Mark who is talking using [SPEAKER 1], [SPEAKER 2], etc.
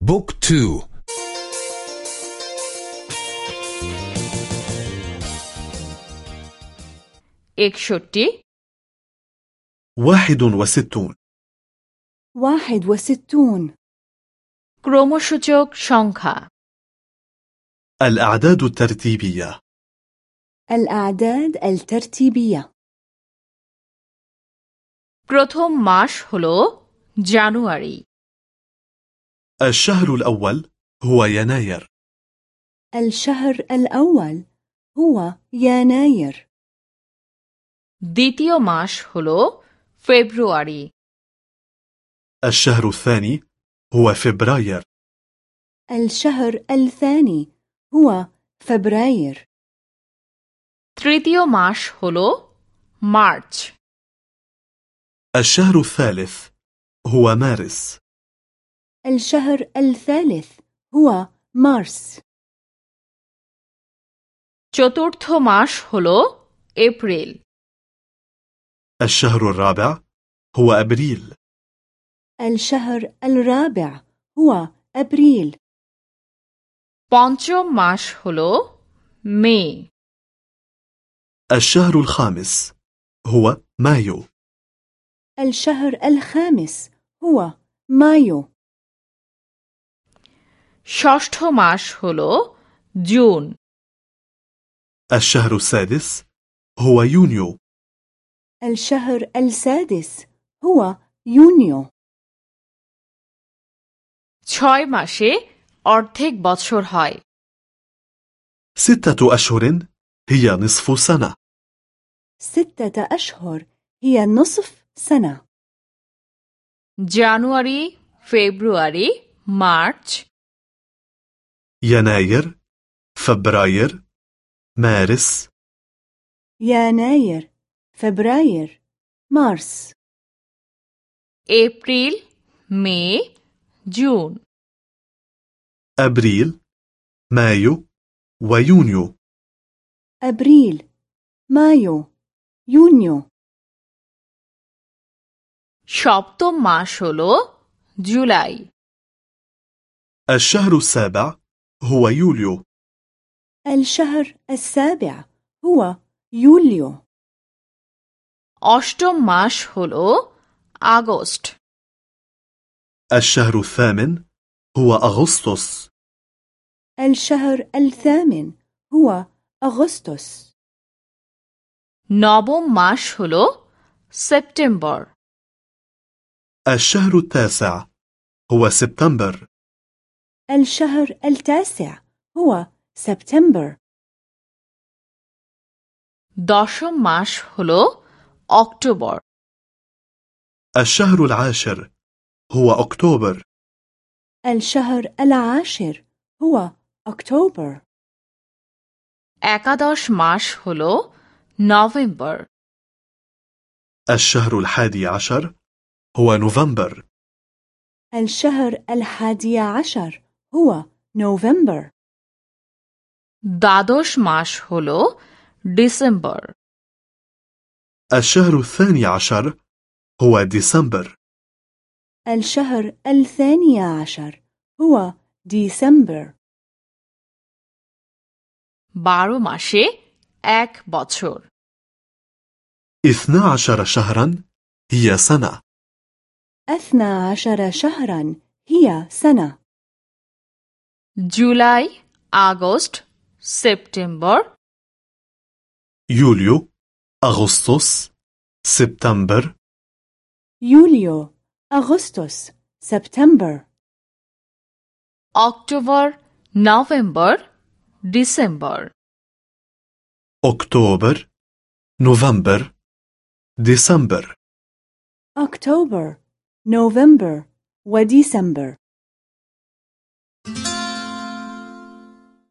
[SPEAKER 1] بوك تو
[SPEAKER 2] একষট্টি
[SPEAKER 3] واحد وستون
[SPEAKER 4] واحد وستون
[SPEAKER 2] ক্রমসূচক সংখ্যা
[SPEAKER 3] الأعداد الترتيبية
[SPEAKER 4] الأعداد الترتيبية
[SPEAKER 2] প্রথম মাস হল জানুয়ারি
[SPEAKER 3] الشهر الأول هو يناير
[SPEAKER 4] الشهر الأول هو يناير
[SPEAKER 2] দ্বিতীয় মাস হল ফেব্রুয়ারি
[SPEAKER 3] الشهر الثاني هو فبراير
[SPEAKER 4] الشهر الثاني هو فبراير
[SPEAKER 2] তৃতীয় মাস হল মার্চ
[SPEAKER 3] الشهر الثالث هو مارس
[SPEAKER 4] الشهر الثالث هو مارس
[SPEAKER 2] চতুর্থ মাস হল এপ্রিল
[SPEAKER 3] الشهر الرابع هو أبريل
[SPEAKER 4] الشهر الرابع هو أبريل
[SPEAKER 2] পঞ্চম মাস হল মে
[SPEAKER 3] الشهر الخامس هو مايو
[SPEAKER 4] الشهر الخامس هو مايو
[SPEAKER 2] ষষ্ঠ মাস হল জুন
[SPEAKER 3] الشهر السادس هو يونيو
[SPEAKER 4] الشهر السادس هو يونيو
[SPEAKER 2] ছয় মাসে অর্ধেক বছর হয়
[SPEAKER 3] ستة أشهر هي نصف سنة
[SPEAKER 4] ستة أشهر هي نصف سنة
[SPEAKER 2] জানুয়ারি February March
[SPEAKER 3] يناير فبراير مارس
[SPEAKER 4] يناير فبراير مارس
[SPEAKER 2] April May June
[SPEAKER 3] أبريل مايو ويونيو
[SPEAKER 4] أبريل مايو يونيو
[SPEAKER 2] সপ্তম মাস হল জুলাই
[SPEAKER 3] الشهر السابع هو يوليو
[SPEAKER 4] الشهر السابع هو يوليو
[SPEAKER 2] অষ্টম মাস হল আগস্ট
[SPEAKER 3] الشهر الثامن هو أغسطس
[SPEAKER 4] الشهر الثامن هو أغسطس
[SPEAKER 2] নবম মাস হল সেপ্টেম্বর
[SPEAKER 3] الشهر التاسع هو سبتمبر
[SPEAKER 4] الشهر التاسع هو سبتمبر
[SPEAKER 2] দশম মাস হল অক্টোবর
[SPEAKER 3] الشهر العاشر هو أكتوبر
[SPEAKER 4] الشهر العاشر هو أكتوبر
[SPEAKER 2] একাদশ মাস হল নভেম্বর
[SPEAKER 3] الشهر الحادي عشر هو نوفمبر
[SPEAKER 4] الشهر الحادي عشر هو نوفمبر
[SPEAKER 2] দ্বাদশ মাস হল ডিসেম্বর
[SPEAKER 3] الشهر الثاني عشر هو ديسمبر
[SPEAKER 4] الشهر الثاني عشر هو ديسمبر
[SPEAKER 2] বারো মাসে এক বছর
[SPEAKER 3] اثنا عشر شهرا هي سنة
[SPEAKER 4] أثنى عشر شهرا هي سنة
[SPEAKER 2] July, August, September.
[SPEAKER 3] Julio, Augustus, September.
[SPEAKER 4] Julio, Augustus, September.
[SPEAKER 2] October, November, December.
[SPEAKER 3] October, November, December.
[SPEAKER 4] October, November, وديسمبر